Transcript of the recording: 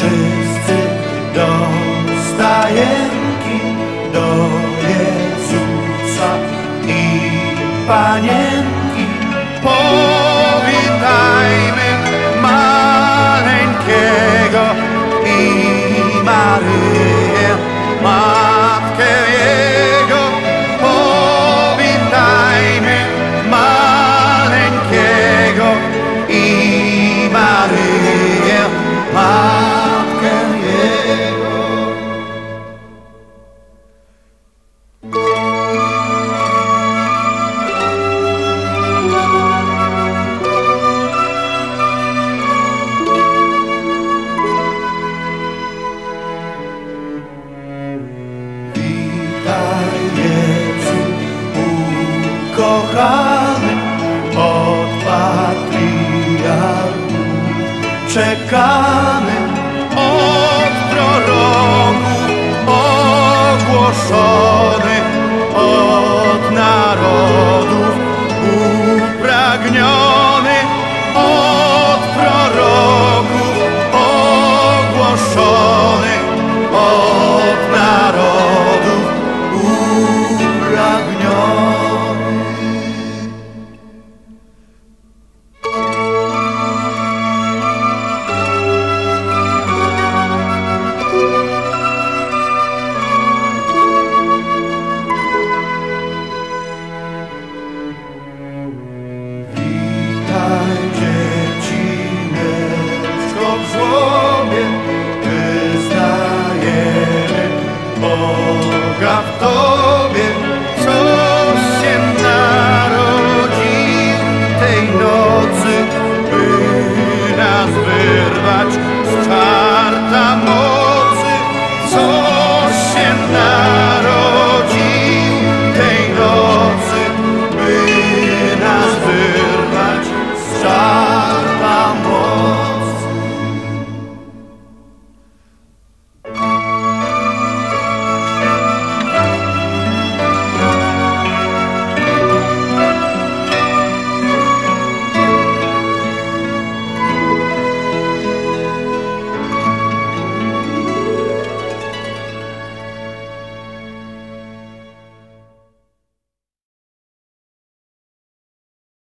wszyscy do stajenki, do Jezusa i Panienki. Po ukochany od patriarchów, czekany od proroków,